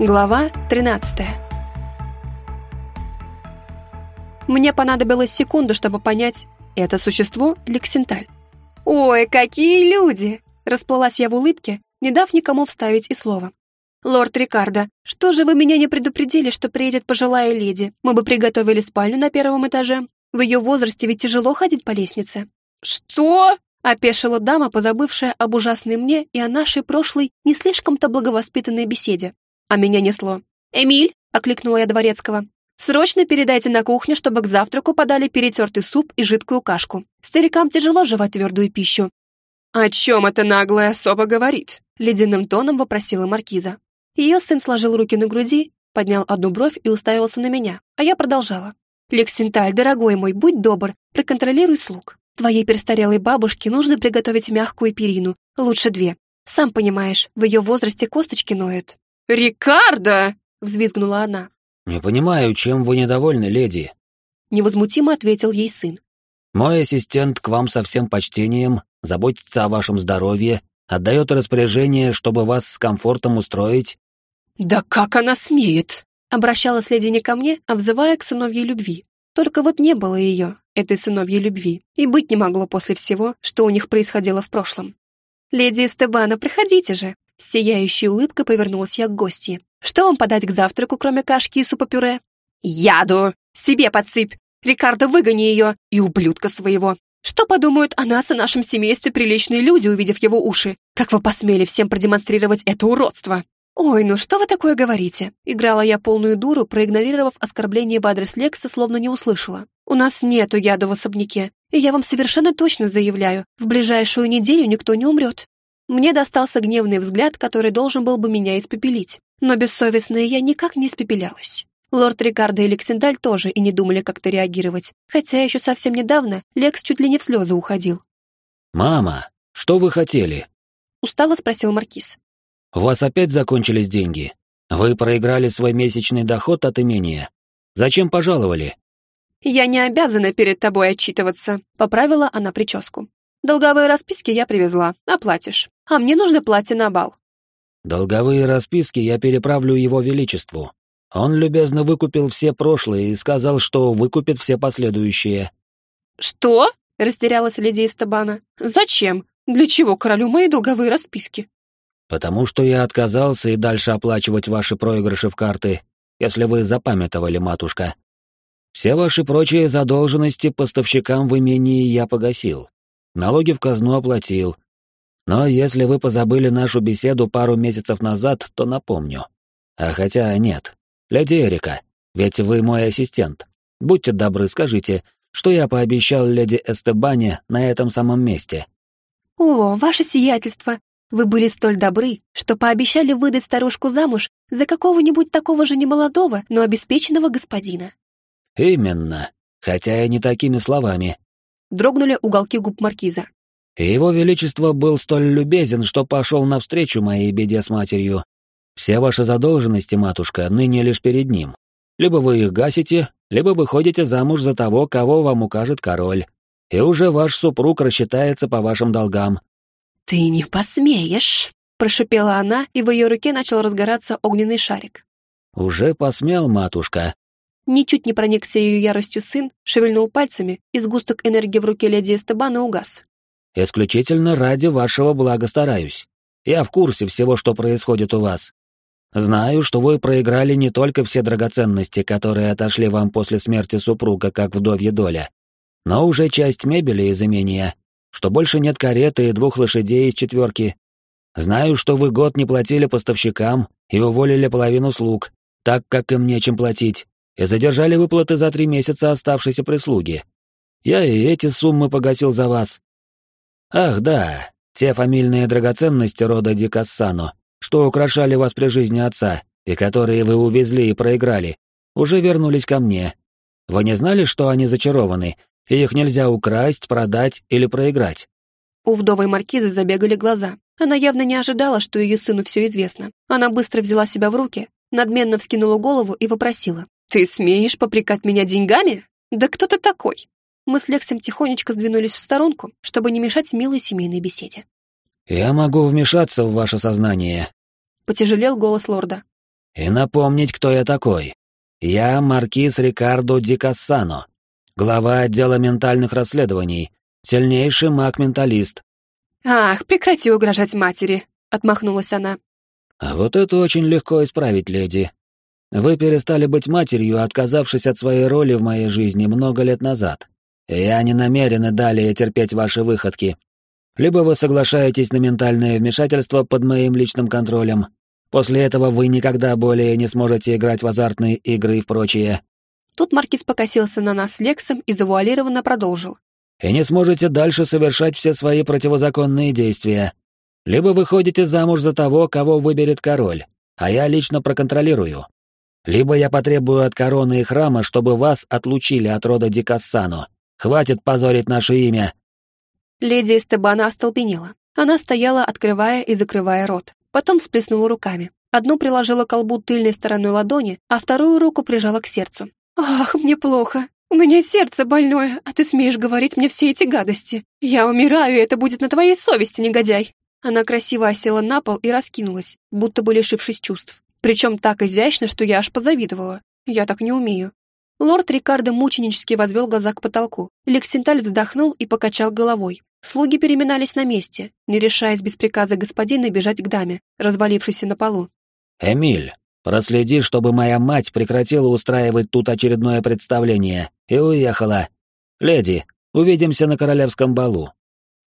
Глава 13 Мне понадобилась секунда, чтобы понять, это существо Лексенталь. «Ой, какие люди!» Расплылась я в улыбке, не дав никому вставить и слова. «Лорд Рикардо, что же вы меня не предупредили, что приедет пожилая леди? Мы бы приготовили спальню на первом этаже. В ее возрасте ведь тяжело ходить по лестнице». «Что?» опешила дама, позабывшая об ужасной мне и о нашей прошлой не слишком-то благовоспитанной беседе. А меня несло. «Эмиль!» — окликнула я дворецкого. «Срочно передайте на кухню, чтобы к завтраку подали перетертый суп и жидкую кашку. Старикам тяжело жевать твердую пищу». «О чем эта наглая особа говорит?» — ледяным тоном вопросила маркиза. Ее сын сложил руки на груди, поднял одну бровь и уставился на меня, а я продолжала. «Лексенталь, дорогой мой, будь добр, проконтролируй слуг. Твоей престарелой бабушке нужно приготовить мягкую перину, лучше две. Сам понимаешь, в ее возрасте косточки ноют». «Рикардо!» — взвизгнула она. «Не понимаю, чем вы недовольны, леди?» Невозмутимо ответил ей сын. «Мой ассистент к вам со всем почтением, заботится о вашем здоровье, отдает распоряжение, чтобы вас с комфортом устроить». «Да как она смеет!» — обращалась леди не ко мне, а взывая к сыновьей любви. Только вот не было ее, этой сыновьей любви, и быть не могло после всего, что у них происходило в прошлом. «Леди Эстебана, приходите же!» Сияющей улыбкой повернулась я к гостье. «Что вам подать к завтраку, кроме кашки и супа-пюре?» «Яду! Себе подсыпь! Рикардо, выгони ее! И ублюдка своего! Что подумают о нас и нашем семействе приличные люди, увидев его уши? Как вы посмели всем продемонстрировать это уродство?» «Ой, ну что вы такое говорите?» Играла я полную дуру, проигнорировав оскорбление в адрес Лекса, словно не услышала. «У нас нету яда в особняке, и я вам совершенно точно заявляю, в ближайшую неделю никто не умрет». Мне достался гневный взгляд, который должен был бы меня испепелить. Но бессовестная я никак не испепелялась. Лорд Рикардо и Лексендаль тоже и не думали как-то реагировать, хотя еще совсем недавно Лекс чуть ли не в слезы уходил. «Мама, что вы хотели?» Устало спросил Маркиз. У вас опять закончились деньги? Вы проиграли свой месячный доход от имения. Зачем пожаловали?» «Я не обязана перед тобой отчитываться», — поправила она прическу. «Долговые расписки я привезла, оплатишь. А мне нужно платье на бал». «Долговые расписки я переправлю его величеству. Он любезно выкупил все прошлые и сказал, что выкупит все последующие». «Что?» — растерялась леди Эстебана. «Зачем? Для чего королю мои долговые расписки?» потому что я отказался и дальше оплачивать ваши проигрыши в карты, если вы запамятовали, матушка. Все ваши прочие задолженности поставщикам в имении я погасил. Налоги в казну оплатил. Но если вы позабыли нашу беседу пару месяцев назад, то напомню. А хотя нет. Леди Эрика, ведь вы мой ассистент. Будьте добры, скажите, что я пообещал леди Эстебане на этом самом месте. «О, ваше сиятельство, вы были столь добры, что пообещали выдать старушку замуж за какого-нибудь такого же немолодого, но обеспеченного господина». «Именно, хотя и не такими словами». Дрогнули уголки губ маркиза. «Его Величество был столь любезен, что пошел навстречу моей беде с матерью. Все ваши задолженности, матушка, ныне лишь перед ним. Либо вы их гасите, либо выходите замуж за того, кого вам укажет король. И уже ваш супруг рассчитается по вашим долгам, «Ты не посмеешь!» — прошипела она, и в ее руке начал разгораться огненный шарик. «Уже посмел, матушка!» Ничуть не проникся ее яростью сын, шевельнул пальцами, и сгусток энергии в руке леди Эстебана угас. «Исключительно ради вашего блага стараюсь. Я в курсе всего, что происходит у вас. Знаю, что вы проиграли не только все драгоценности, которые отошли вам после смерти супруга, как вдовья доля, но уже часть мебели из имения, что больше нет кареты и двух лошадей из четверки. Знаю, что вы год не платили поставщикам и уволили половину слуг, так как им нечем платить, и задержали выплаты за три месяца оставшейся прислуги. Я и эти суммы погасил за вас. Ах, да, те фамильные драгоценности рода Дикассано, что украшали вас при жизни отца, и которые вы увезли и проиграли, уже вернулись ко мне. Вы не знали, что они зачарованы, и их нельзя украсть, продать или проиграть. У вдовой маркизы забегали глаза. Она явно не ожидала, что ее сыну все известно. Она быстро взяла себя в руки, надменно вскинула голову и вопросила. «Ты смеешь попрекать меня деньгами? Да кто ты такой?» Мы с Лексом тихонечко сдвинулись в сторонку, чтобы не мешать милой семейной беседе. «Я могу вмешаться в ваше сознание», — потяжелел голос лорда. И напомнить, кто я такой. Я маркиз Рикардо Ди Кассано, глава отдела ментальных расследований, сильнейший маг-менталист». «Ах, прекрати угрожать матери», — отмахнулась она. «А вот это очень легко исправить, леди. Вы перестали быть матерью, отказавшись от своей роли в моей жизни много лет назад. И я не намерен и далее терпеть ваши выходки. Либо вы соглашаетесь на ментальное вмешательство под моим личным контролем. После этого вы никогда более не сможете играть в азартные игры и в прочее. Тут Маркиз покосился на нас с Лексом и завуалированно продолжил. И не сможете дальше совершать все свои противозаконные действия. Либо вы ходите замуж за того, кого выберет король, а я лично проконтролирую. Либо я потребую от короны и храма, чтобы вас отлучили от рода Дикассану. Хватит позорить наше имя!» Леди Эстебана остолбенела. Она стояла, открывая и закрывая рот. Потом всплеснула руками. Одну приложила к колбу тыльной стороной ладони, а вторую руку прижала к сердцу. «Ах, мне плохо. У меня сердце больное, а ты смеешь говорить мне все эти гадости. Я умираю, и это будет на твоей совести, негодяй!» Она красиво осела на пол и раскинулась, будто бы лишившись чувств. Причем так изящно, что я аж позавидовала. Я так не умею. Лорд Рикардо мученически возвел глаза к потолку. Лексенталь вздохнул и покачал головой. Слуги переминались на месте, не решаясь без приказа господина бежать к даме, развалившейся на полу. «Эмиль, проследи, чтобы моя мать прекратила устраивать тут очередное представление и уехала. Леди, увидимся на королевском балу».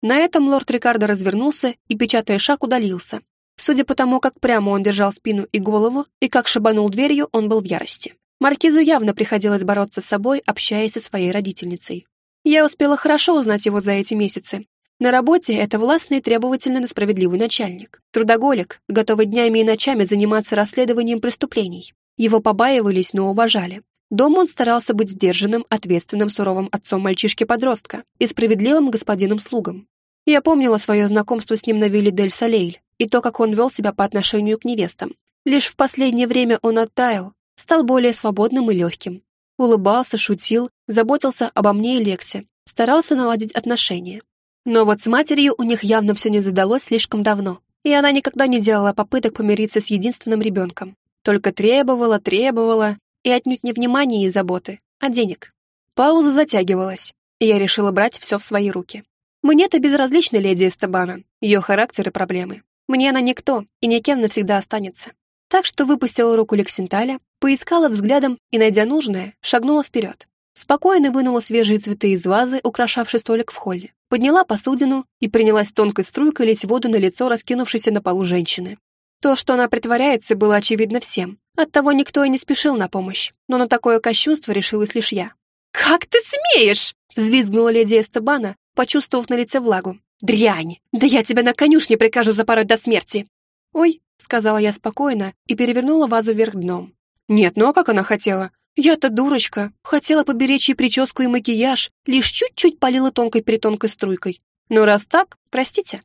На этом лорд Рикардо развернулся и, печатая шаг, удалился, Судя по тому, как прямо он держал спину и голову, и как шибанул дверью, он был в ярости. Маркизу явно приходилось бороться с собой, общаясь со своей родительницей. Я успела хорошо узнать его за эти месяцы. На работе это властный требовательный, но справедливый начальник. Трудоголик, готовый днями и ночами заниматься расследованием преступлений. Его побаивались, но уважали. Дома он старался быть сдержанным, ответственным, суровым отцом мальчишки-подростка и справедливым господином-слугом. Я помнила свое знакомство с ним на вилле Дель Салейль, и то, как он вел себя по отношению к невестам. Лишь в последнее время он оттаял, стал более свободным и легким. Улыбался, шутил, заботился обо мне и Лексе, старался наладить отношения. Но вот с матерью у них явно все не задалось слишком давно, и она никогда не делала попыток помириться с единственным ребенком. Только требовала, требовала, и отнюдь не внимания и заботы, а денег. Пауза затягивалась, и я решила брать все в свои руки. Мне-то безразлична леди Эстебана, ее характер и проблемы. Мне она никто и никем навсегда останется. Так что выпустила руку Лексенталя, поискала взглядом и, найдя нужное, шагнула вперед. Спокойно вынула свежие цветы из вазы, украшавшей столик в холле, подняла посудину и принялась тонкой струйкой лить воду на лицо раскинувшейся на полу женщины. То, что она притворяется, было очевидно всем. Оттого никто и не спешил на помощь, но на такое кощунство решилась лишь я. «Как ты смеешь!» — взвизгнула леди Эстебана, почувствовав на лице влагу. «Дрянь! Да я тебя на конюшне прикажу запороть до смерти!» «Ой», — сказала я спокойно и перевернула вазу вверх дном. «Нет, ну а как она хотела? Я-то дурочка. Хотела поберечь ей прическу и макияж, лишь чуть-чуть полила тонкой-притонкой струйкой. Но раз так, простите».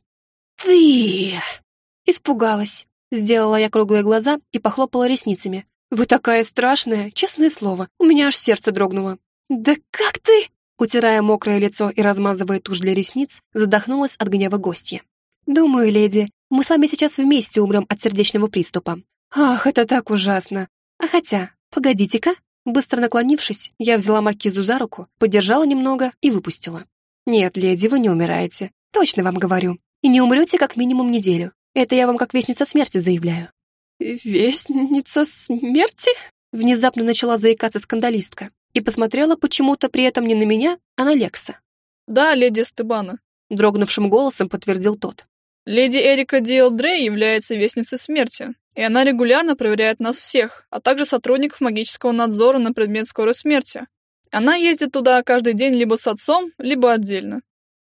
«Ты...» Испугалась. Сделала я круглые глаза и похлопала ресницами. «Вы такая страшная, честное слово, у меня аж сердце дрогнуло». «Да как ты...» Утирая мокрое лицо и размазывая тушь для ресниц, задохнулась от гнева гостья. «Думаю, леди, мы с вами сейчас вместе умрем от сердечного приступа. Ах, это так ужасно. А хотя, погодите-ка». Быстро наклонившись, я взяла маркизу за руку, подержала немного и выпустила. «Нет, леди, вы не умираете. Точно вам говорю. И не умрете как минимум неделю. Это я вам как вестница смерти заявляю». «Вестница смерти?» Внезапно начала заикаться скандалистка и посмотрела почему-то при этом не на меня, а на Лекса. «Да, леди Стебана», — дрогнувшим голосом подтвердил тот. «Леди Эрика Диэл Дрей является вестницей смерти, и она регулярно проверяет нас всех, а также сотрудников магического надзора на предмет скорой смерти. Она ездит туда каждый день либо с отцом, либо отдельно».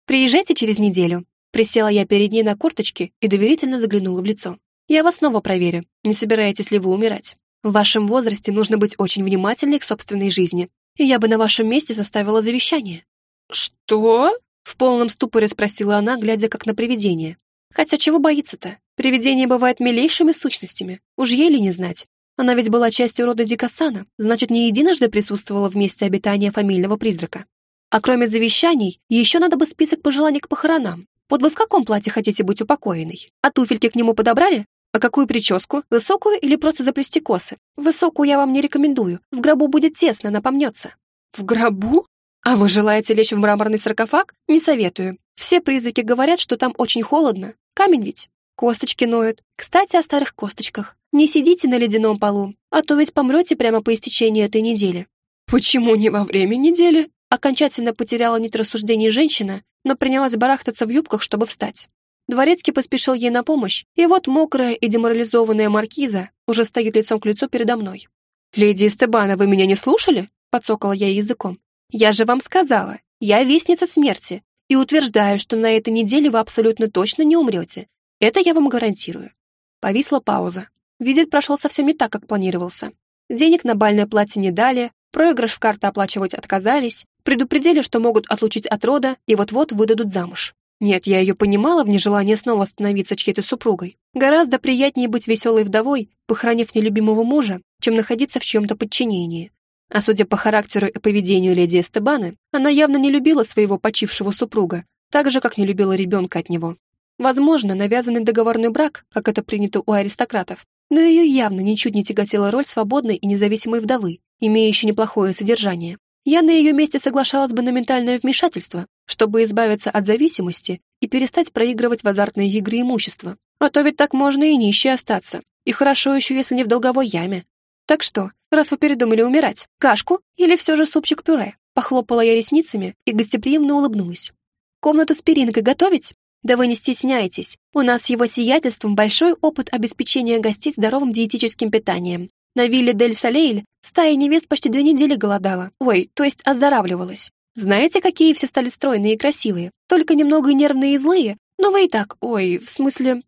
«Приезжайте через неделю». Присела я перед ней на корточки и доверительно заглянула в лицо. «Я вас снова проверю, не собираетесь ли вы умирать. В вашем возрасте нужно быть очень внимательной к собственной жизни я бы на вашем месте составила завещание». «Что?» — в полном ступоре спросила она, глядя как на привидение. «Хотя чего боится-то? Привидения бывают милейшими сущностями, уж ей ли не знать. Она ведь была частью рода Дикасана, значит, не единожды присутствовала в месте обитания фамильного призрака. А кроме завещаний, еще надо бы список пожеланий к похоронам. Вот вы в каком платье хотите быть упокоенной? А туфельки к нему подобрали? А какую прическу? Высокую или просто заплести косы? Высокую я вам не рекомендую. В гробу будет тесно, она помнется. В гробу? А вы желаете лечь в мраморный саркофаг? Не советую. Все призраки говорят, что там очень холодно. Камень ведь. Косточки ноют. Кстати, о старых косточках. Не сидите на ледяном полу, а то ведь помрете прямо по истечении этой недели. Почему не во время недели? Окончательно потеряла нить рассуждений женщина, но принялась барахтаться в юбках, чтобы встать. Дворецкий поспешил ей на помощь, и вот мокрая и деморализованная маркиза уже стоит лицом к лицу передо мной. «Леди Эстебана, вы меня не слушали?» — подсокала я языком. «Я же вам сказала, я вестница смерти, и утверждаю, что на этой неделе вы абсолютно точно не умрете. Это я вам гарантирую». Повисла пауза. Визит прошел совсем не так, как планировался. Денег на бальное платье не дали, проигрыш в карты оплачивать отказались, предупредили, что могут отлучить от рода и вот-вот выдадут замуж. Нет, я ее понимала в нежелании снова становиться чьей-то супругой. Гораздо приятнее быть веселой вдовой, похоронив нелюбимого мужа, чем находиться в чьем-то подчинении. А судя по характеру и поведению леди Эстебаны, она явно не любила своего почившего супруга, так же, как не любила ребенка от него. Возможно, навязанный договорной брак, как это принято у аристократов, но ее явно ничуть не тяготила роль свободной и независимой вдовы, имеющей неплохое содержание. Я на ее месте соглашалась бы на ментальное вмешательство, чтобы избавиться от зависимости и перестать проигрывать в азартные игры имущество. А то ведь так можно и нищей остаться. И хорошо еще, если не в долговой яме. Так что, раз вы передумали умирать, кашку или все же супчик-пюре? Похлопала я ресницами и гостеприимно улыбнулась. Комнату с перинкой готовить? Да вы не стесняйтесь. У нас с его сиятельством большой опыт обеспечения гостей здоровым диетическим питанием. На вилле Дель Салейль стая невест почти две недели голодала. Ой, то есть оздоравливалась. Знаете, какие все стали стройные и красивые? Только немного нервные и злые. Но вы и так, ой, в смысле...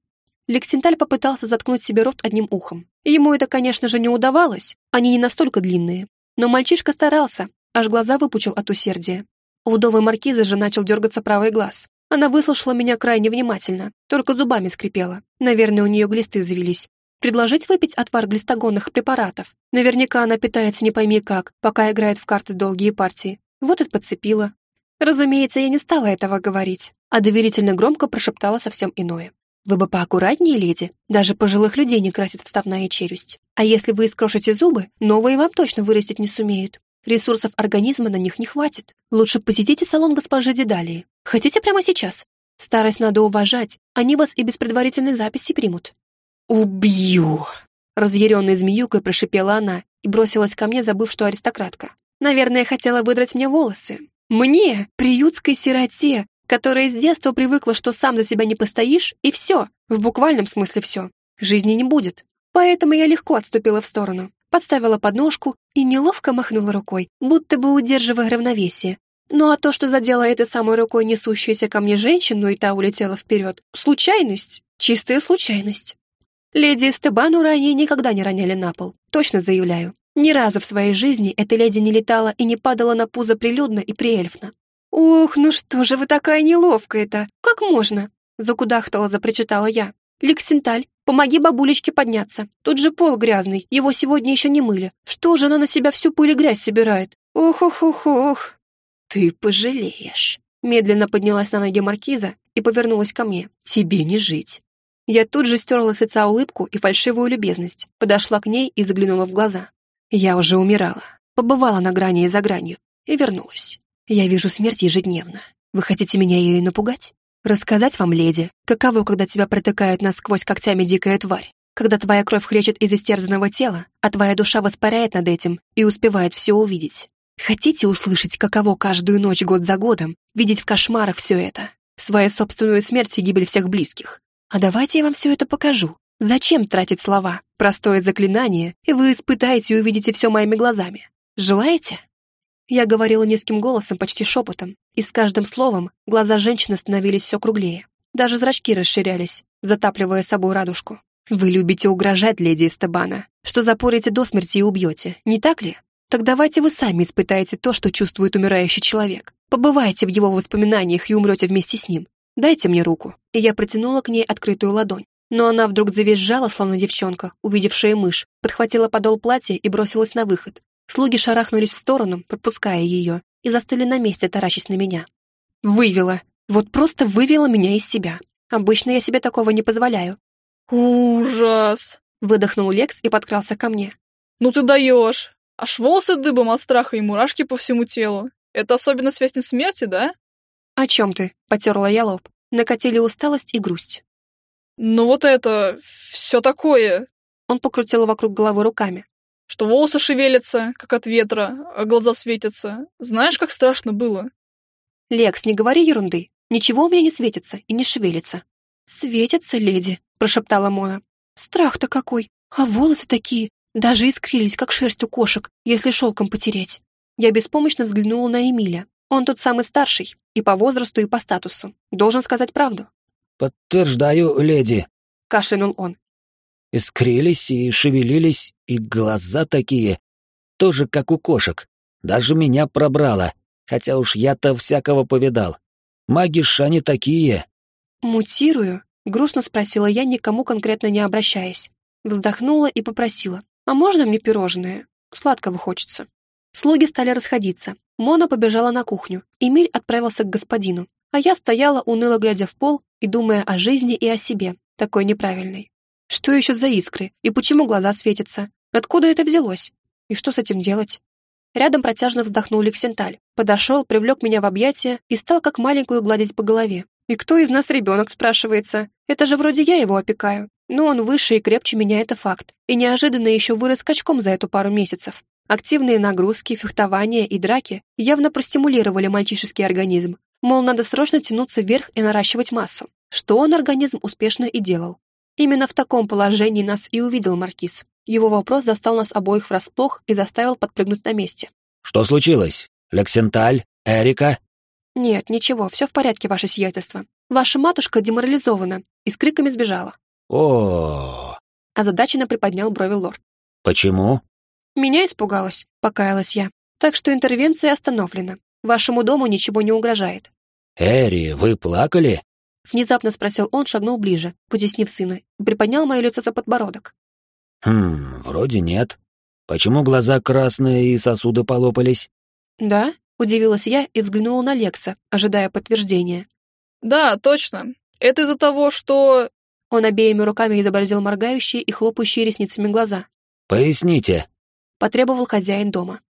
Лексенталь попытался заткнуть себе рот одним ухом. Ему это, конечно же, не удавалось, они не настолько длинные. Но мальчишка старался, аж глаза выпучил от усердия. У вдовы маркизы же начал дергаться правый глаз. Она выслушала меня крайне внимательно, только зубами скрипела. Наверное, у нее глисты завелись. Предложить выпить отвар глистогонных препаратов. Наверняка она питается не пойми как, пока играет в карты долгие партии. Вот и подцепила. Разумеется, я не стала этого говорить, а доверительно громко прошептала совсем иное. Вы бы поаккуратнее, леди. Даже пожилых людей не красит вставная челюсть. А если вы искрошите зубы, новые вам точно вырастить не сумеют. Ресурсов организма на них не хватит. Лучше посетите салон госпожи Дедалии. Хотите прямо сейчас? Старость надо уважать, они вас и без предварительной записи примут. «Убью!» Разъяренной змеюкой прошипела она и бросилась ко мне, забыв, что аристократка. Наверное, хотела выдрать мне волосы. Мне, приютской сироте, которая с детства привыкла, что сам за себя не постоишь, и все, в буквальном смысле все. Жизни не будет. Поэтому я легко отступила в сторону, подставила подножку и неловко махнула рукой, будто бы удерживая равновесие. Ну а то, что задела этой самой рукой несущуюся ко мне женщину, и та улетела вперед, случайность, чистая случайность. Леди Эстебану ранее никогда не роняли на пол, точно заявляю. Ни разу в своей жизни эта леди не летала и не падала на пузо прилюдно и приэльфно. «Ох, ну что же вы такая неловкая-то? Как можно?» Закудахтала, запричитала я. «Лексенталь, помоги бабулечке подняться. Тут же пол грязный, его сегодня еще не мыли. Что же она на себя всю пыль и грязь собирает? Ох-ох-ох-ох!» «Ты пожалеешь!» Медленно поднялась на ноги маркиза и повернулась ко мне. «Тебе не жить. Я тут же стерла с лица улыбку и фальшивую любезность, подошла к ней и заглянула в глаза. Я уже умирала, побывала на грани и за гранью, и вернулась. Я вижу смерть ежедневно. Вы хотите меня ею напугать? Рассказать вам, леди, каково, когда тебя протыкают насквозь когтями дикая тварь, когда твоя кровь хлещет из истерзанного тела, а твоя душа воспаряет над этим и успевает все увидеть. Хотите услышать, каково каждую ночь год за годом, видеть в кошмарах все это, свою собственную смерть и гибель всех близких, а давайте я вам все это покажу. Зачем тратить слова? Простое заклинание, и вы испытаете и увидите все моими глазами. Желаете?» Я говорила низким голосом, почти шепотом, и с каждым словом глаза женщины становились все круглее. Даже зрачки расширялись, затапливая собой радужку. «Вы любите угрожать, леди Эстебана, что запорите до смерти и убьете, не так ли? Так давайте вы сами испытаете то, что чувствует умирающий человек. Побывайте в его воспоминаниях и умрете вместе с ним. Дайте мне руку». И я протянула к ней открытую ладонь. Но она вдруг завизжала, словно девчонка, увидевшая мышь, подхватила подол платья и бросилась на выход. Слуги шарахнулись в сторону, пропуская ее, и застыли на месте, таращась на меня. Вывела. Вот просто вывела меня из себя. Обычно я себе такого не позволяю. Ужас! Выдохнул Лекс и подкрался ко мне. Ну ты даешь! Аж волосы дыбом от страха и мурашки по всему телу. Это особенно связь смерти, да? О чем ты? Потерла я лоб. Накатили усталость и грусть. Ну вот это... все такое. Он покрутил вокруг головы руками. Что волосы шевелятся, как от ветра, а глаза светятся. Знаешь, как страшно было? Лекс, не говори ерунды. Ничего у меня не светится и не шевелится. Светятся, леди, прошептала Мона. Страх-то какой! А волосы такие, даже искрились, как шерсть у кошек, если шелком потереть. Я беспомощно взглянула на Эмиля. Он тут самый старший, и по возрасту, и по статусу. Должен сказать правду. «Подтверждаю, леди», — кашлянул он. Искрились и шевелились, и глаза такие, тоже как у кошек. Даже меня пробрало, хотя уж я-то всякого повидал. Маги Шани такие. «Мутирую?» — грустно спросила я, никому конкретно не обращаясь. Вздохнула и попросила. «А можно мне пирожное? Сладкого хочется». Слуги стали расходиться. Мона побежала на кухню. Эмиль отправился к господину. А я стояла, уныло глядя в пол и думая о жизни и о себе, такой неправильной. Что еще за искры? И почему глаза светятся? Откуда это взялось? И что с этим делать? Рядом протяжно вздохнул Лексенталь. Подошел, привлек меня в объятия и стал как маленькую гладить по голове. И кто из нас ребенок, спрашивается? Это же вроде я его опекаю. Но он выше и крепче меня, это факт. И неожиданно еще вырос скачком за эту пару месяцев. Активные нагрузки, фехтование и драки явно простимулировали мальчишеский организм. Мол, надо срочно тянуться вверх и наращивать массу. Что он организм успешно и делал. Именно в таком положении нас и увидел Маркиз. Его вопрос застал нас обоих врасплох и заставил подпрыгнуть на месте. «Что случилось? Лексенталь? Эрика?» «Нет, ничего, все в порядке, ваше сиятельство. Ваша матушка деморализована и с криками сбежала о Озадаченно приподнял брови лорд. «Почему?» «Меня испугалась», — покаялась я. «Так что интервенция остановлена. Вашему дому ничего не угрожает». «Эри, вы плакали?» Внезапно спросил он, шагнул ближе, потеснив сына, и приподнял мое лицо за подбородок. «Хм, вроде нет. Почему глаза красные и сосуды полопались?» «Да?» — удивилась я и взглянула на Лекса, ожидая подтверждения. «Да, точно. Это из-за того, что он обеими руками изобразил моргающие и хлопающие ресницами глаза. «Поясните», — потребовал хозяин дома.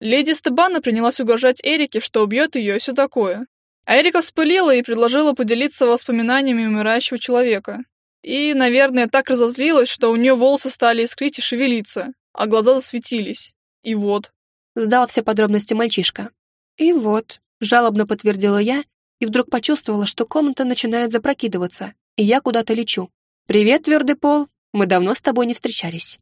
Леди Стебана принялась угрожать Эрике, что убьет ее и все такое. А Эрика вспылила и предложила поделиться воспоминаниями умирающего человека. И, наверное, так разозлилась, что у нее волосы стали искрить и шевелиться, а глаза засветились. И вот. Сдал все подробности мальчишка. И вот, жалобно подтвердила я и вдруг почувствовала, что комната начинает запрокидываться, и я куда-то лечу. «Привет, твердый пол, мы давно с тобой не встречались».